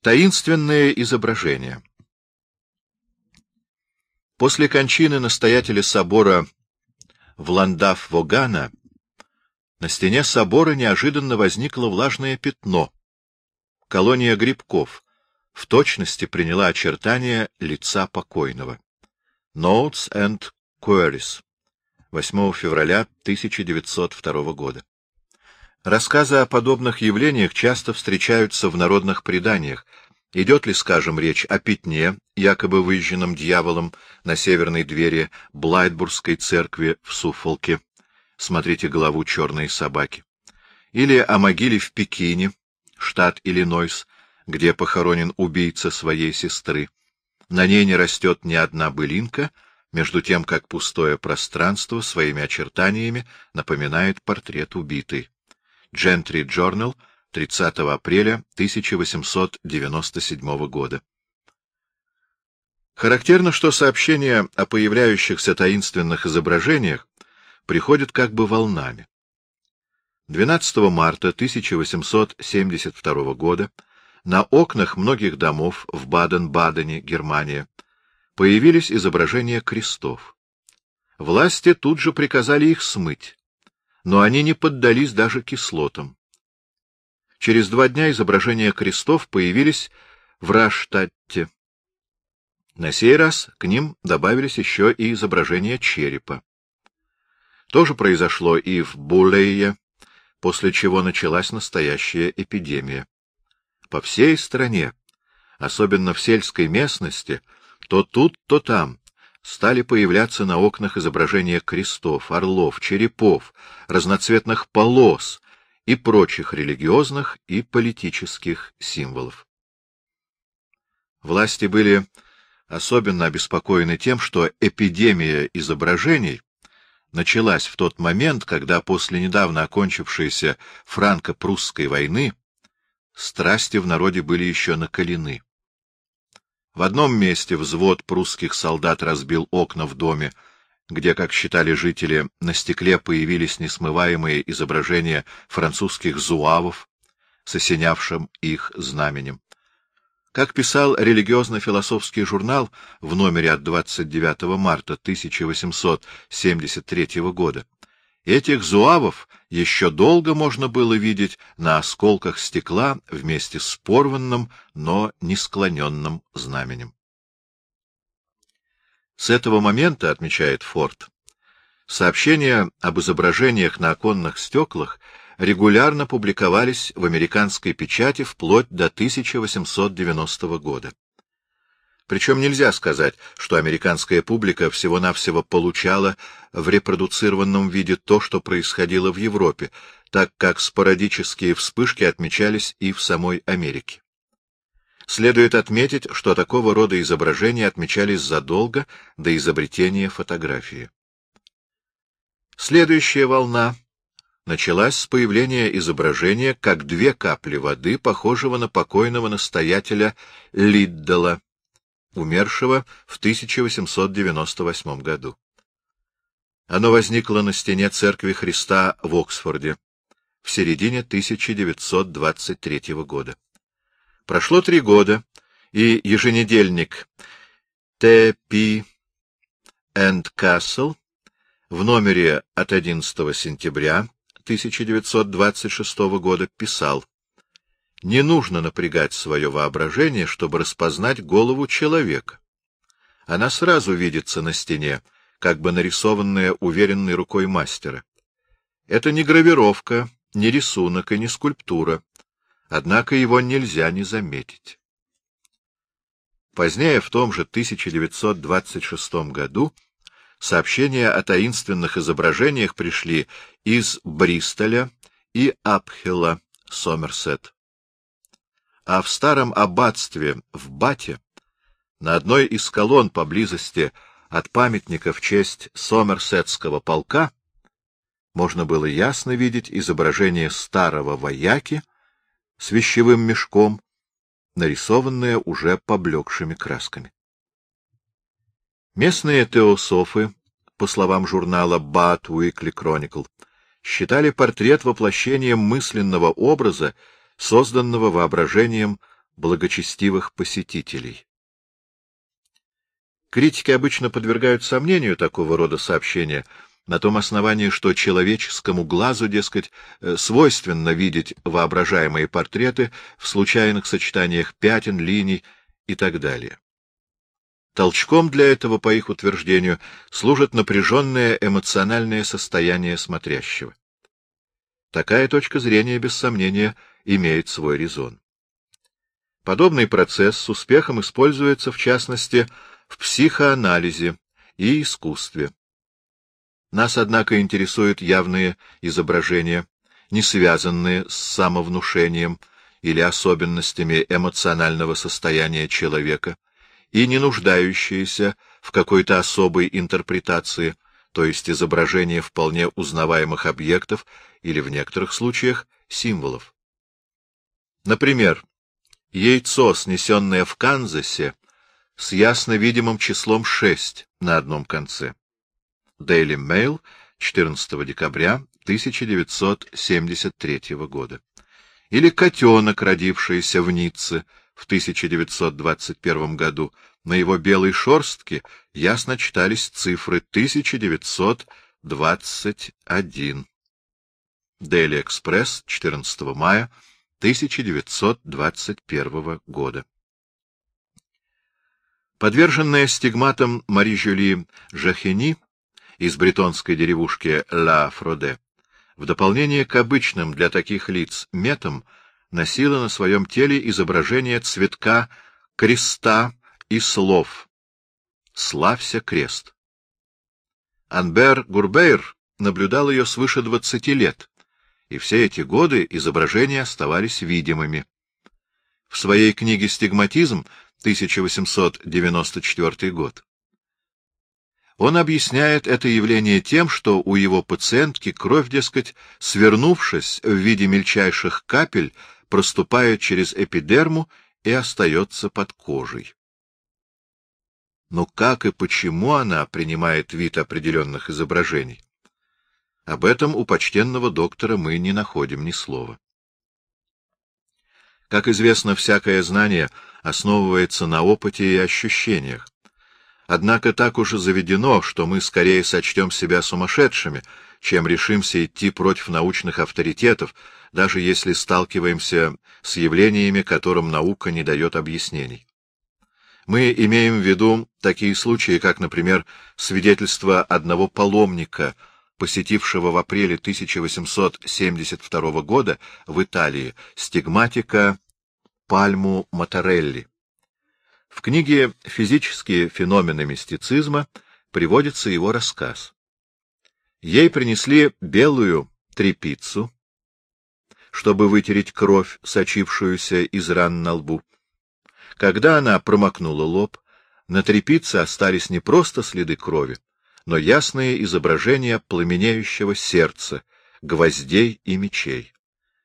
Таинственное изображение После кончины настоятеля собора Вландав-Вогана на стене собора неожиданно возникло влажное пятно. Колония грибков в точности приняла очертания лица покойного. Notes and Queries. 8 февраля 1902 года. Рассказы о подобных явлениях часто встречаются в народных преданиях. Идет ли, скажем, речь о пятне, якобы выжженном дьяволом на северной двери Блайтбургской церкви в Суффолке, смотрите главу «Черные собаки», или о могиле в Пекине, штат Иллинойс, где похоронен убийца своей сестры. На ней не растет ни одна былинка — между тем как пустое пространство своими очертаниями напоминает портрет убитой. Gentry Journal, 30 апреля 1897 года. Характерно, что сообщения о появляющихся таинственных изображениях приходят как бы волнами. 12 марта 1872 года на окнах многих домов в Баден-Бадене, Германия, появились изображения крестов. Власти тут же приказали их смыть, но они не поддались даже кислотам. Через два дня изображения крестов появились в Раштадте. На сей раз к ним добавились еще и изображения черепа. То же произошло и в Булее, после чего началась настоящая эпидемия. По всей стране, особенно в сельской местности, то тут, то там стали появляться на окнах изображения крестов, орлов, черепов, разноцветных полос и прочих религиозных и политических символов. Власти были особенно обеспокоены тем, что эпидемия изображений началась в тот момент, когда после недавно окончившейся франко-прусской войны страсти в народе были еще накалены. В одном месте взвод прусских солдат разбил окна в доме, где, как считали жители, на стекле появились несмываемые изображения французских зуавов с осенявшим их знаменем. Как писал религиозно-философский журнал в номере от 29 марта 1873 года, Этих зуавов еще долго можно было видеть на осколках стекла вместе с порванным, но не склоненным знаменем. С этого момента, отмечает Форд, сообщения об изображениях на оконных стеклах регулярно публиковались в американской печати вплоть до 1890 года. Причем нельзя сказать, что американская публика всего-навсего получала в репродуцированном виде то, что происходило в Европе, так как спорадические вспышки отмечались и в самой Америке. Следует отметить, что такого рода изображения отмечались задолго до изобретения фотографии. Следующая волна началась с появления изображения как две капли воды, похожего на покойного настоятеля Лиддала, умершего в 1898 году. Оно возникло на стене Церкви Христа в Оксфорде в середине 1923 года. Прошло три года, и еженедельник Т.П. and Castle в номере от 11 сентября 1926 года писал не нужно напрягать свое воображение, чтобы распознать голову человека. Она сразу видится на стене, как бы нарисованная уверенной рукой мастера. Это не гравировка, не рисунок и не скульптура, однако его нельзя не заметить. Позднее, в том же 1926 году, сообщения о таинственных изображениях пришли из Бристоля и Апхилла, Сомерсет а в старом аббатстве в Бате на одной из колонн поблизости от памятника в честь Сомерсетского полка можно было ясно видеть изображение старого вояки с вещевым мешком, нарисованное уже поблекшими красками. Местные теософы, по словам журнала Bat Weekly Chronicle, считали портрет воплощением мысленного образа созданного воображением благочестивых посетителей. Критики обычно подвергают сомнению такого рода сообщения на том основании, что человеческому глазу, дескать, э, свойственно видеть воображаемые портреты в случайных сочетаниях пятен, линий и так далее. Толчком для этого, по их утверждению, служит напряженное эмоциональное состояние смотрящего. Такая точка зрения, без сомнения, имеет свой резон. Подобный процесс с успехом используется, в частности, в психоанализе и искусстве. Нас, однако, интересуют явные изображения, не связанные с самовнушением или особенностями эмоционального состояния человека и не нуждающиеся в какой-то особой интерпретации, то есть изображения вполне узнаваемых объектов или, в некоторых случаях, символов. Например, яйцо, снесенное в Канзасе, с ясно видимым числом 6 на одном конце. Daily Mail, 14 декабря 1973 года. Или котенок, родившийся в Ницце в 1921 году. На его белой шорстке ясно читались цифры 1921. Daily Express, 14 мая 1921 года. Подверженная стигматам Мари Жюли Жахени из бретонской деревушки Ла Фроде, в дополнение к обычным для таких лиц метам, носила на своем теле изображение цветка креста и слов «Славься, крест». Анбер Гурбейр наблюдал ее свыше двадцати лет, и все эти годы изображения оставались видимыми. В своей книге «Стигматизм» 1894 год он объясняет это явление тем, что у его пациентки кровь, дескать, свернувшись в виде мельчайших капель, проступает через эпидерму и остается под кожей. Но как и почему она принимает вид определенных изображений? Об этом у почтенного доктора мы не находим ни слова. Как известно, всякое знание основывается на опыте и ощущениях. Однако так уже заведено, что мы скорее сочтем себя сумасшедшими, чем решимся идти против научных авторитетов, даже если сталкиваемся с явлениями, которым наука не дает объяснений. Мы имеем в виду такие случаи, как, например, свидетельство одного паломника, посетившего в апреле 1872 года в Италии стигматика Пальму Моторелли. В книге «Физические феномены мистицизма» приводится его рассказ. Ей принесли белую трепицу, чтобы вытереть кровь, сочившуюся из ран на лбу. Когда она промокнула лоб, на трепице остались не просто следы крови, но ясные изображения пламенеющего сердца, гвоздей и мечей.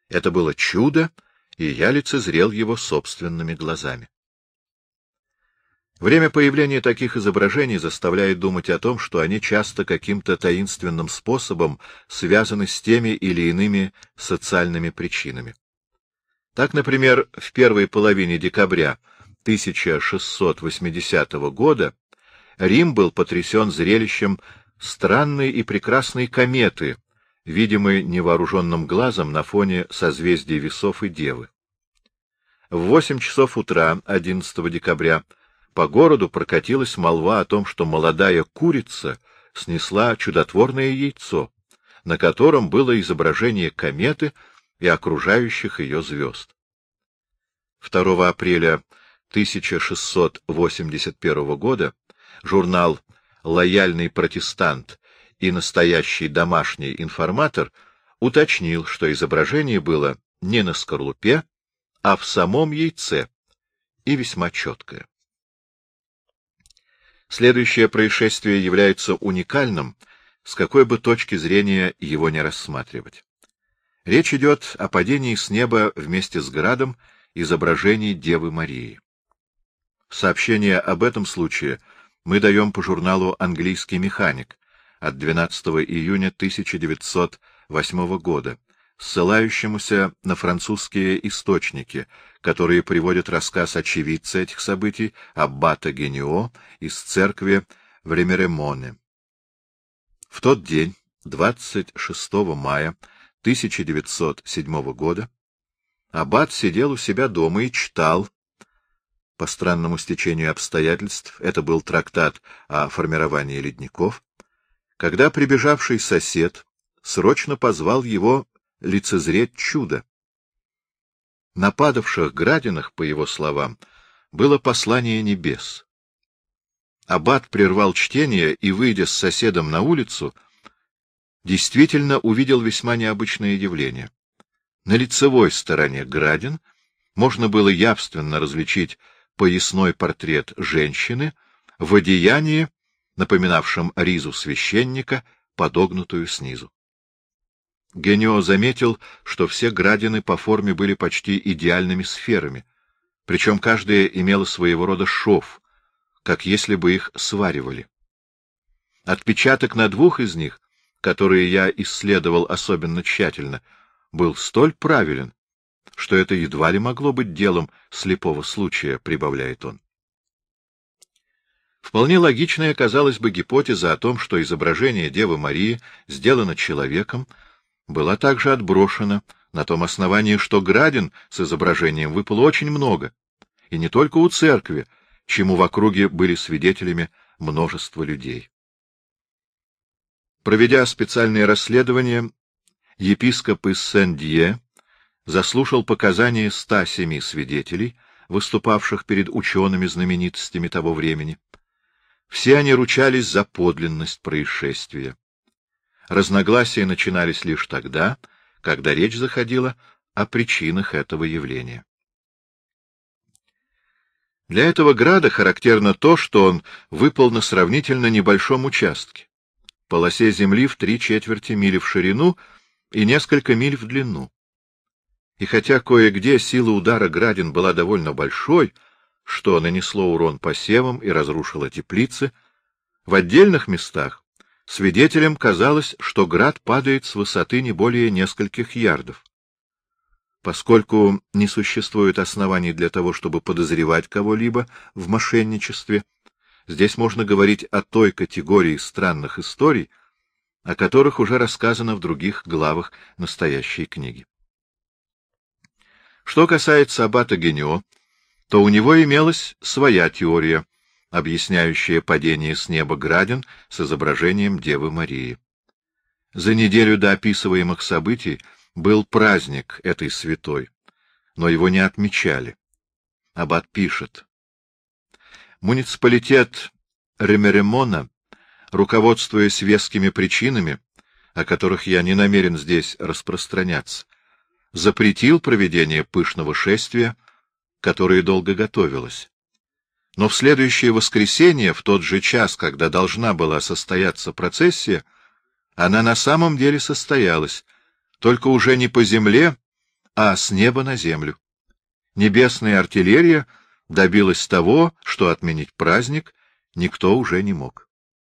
Это было чудо, и я лицезрел его собственными глазами. Время появления таких изображений заставляет думать о том, что они часто каким-то таинственным способом связаны с теми или иными социальными причинами. Так, например, в первой половине декабря 1680 года Рим был потрясен зрелищем странной и прекрасной кометы, видимой невооруженным глазом на фоне созвездий весов и девы. В восемь часов утра 11 декабря по городу прокатилась молва о том, что молодая курица снесла чудотворное яйцо, на котором было изображение кометы и окружающих ее звезд. 2 апреля 1681 года журнал «Лояльный протестант» и настоящий домашний информатор уточнил, что изображение было не на скорлупе, а в самом яйце, и весьма четкое. Следующее происшествие является уникальным, с какой бы точки зрения его не рассматривать. Речь идет о падении с неба вместе с градом изображений Девы Марии. Сообщение об этом случае мы даем по журналу «Английский механик» от 12 июня 1908 года, ссылающемуся на французские источники, которые приводят рассказ очевидца этих событий, аббата Генио, из церкви в Ремеремоне. В тот день, 26 мая 1907 года, аббат сидел у себя дома и читал, по странному стечению обстоятельств, это был трактат о формировании ледников, когда прибежавший сосед срочно позвал его лицезреть чудо. На падавших градинах, по его словам, было послание небес. Аббат прервал чтение и, выйдя с соседом на улицу, действительно увидел весьма необычное явление. На лицевой стороне градин можно было явственно различить поясной портрет женщины в одеянии, напоминавшем ризу священника, подогнутую снизу. Генио заметил, что все градины по форме были почти идеальными сферами, причем каждая имела своего рода шов, как если бы их сваривали. Отпечаток на двух из них, которые я исследовал особенно тщательно, был столь правилен, что это едва ли могло быть делом слепого случая, прибавляет он. Вполне логичной оказалась бы гипотеза о том, что изображение Девы Марии сделано человеком, была также отброшена на том основании, что градин с изображением выпало очень много, и не только у церкви, чему в округе были свидетелями множество людей. Проведя специальное расследование, епископ из Сен-Дье заслушал показания 107 свидетелей, выступавших перед учеными-знаменитостями того времени. Все они ручались за подлинность происшествия. Разногласия начинались лишь тогда, когда речь заходила о причинах этого явления. Для этого града характерно то, что он выпал на сравнительно небольшом участке, полосе земли в три четверти мили в ширину и несколько миль в длину. И хотя кое-где сила удара градин была довольно большой, что нанесло урон посевам и разрушило теплицы, в отдельных местах свидетелям казалось, что град падает с высоты не более нескольких ярдов. Поскольку не существует оснований для того, чтобы подозревать кого-либо в мошенничестве, здесь можно говорить о той категории странных историй, о которых уже рассказано в других главах настоящей книги. Что касается аббата Генео, то у него имелась своя теория, объясняющая падение с неба градин с изображением Девы Марии. За неделю до описываемых событий был праздник этой святой, но его не отмечали. Аббат пишет. Муниципалитет Ремеремона, руководствуясь вескими причинами, о которых я не намерен здесь распространяться, запретил проведение пышного шествия, которое долго готовилось. Но в следующее воскресенье, в тот же час, когда должна была состояться процессия, она на самом деле состоялась, только уже не по земле, а с неба на землю. Небесная артиллерия добилась того, что отменить праздник никто уже не мог.